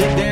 Yeah.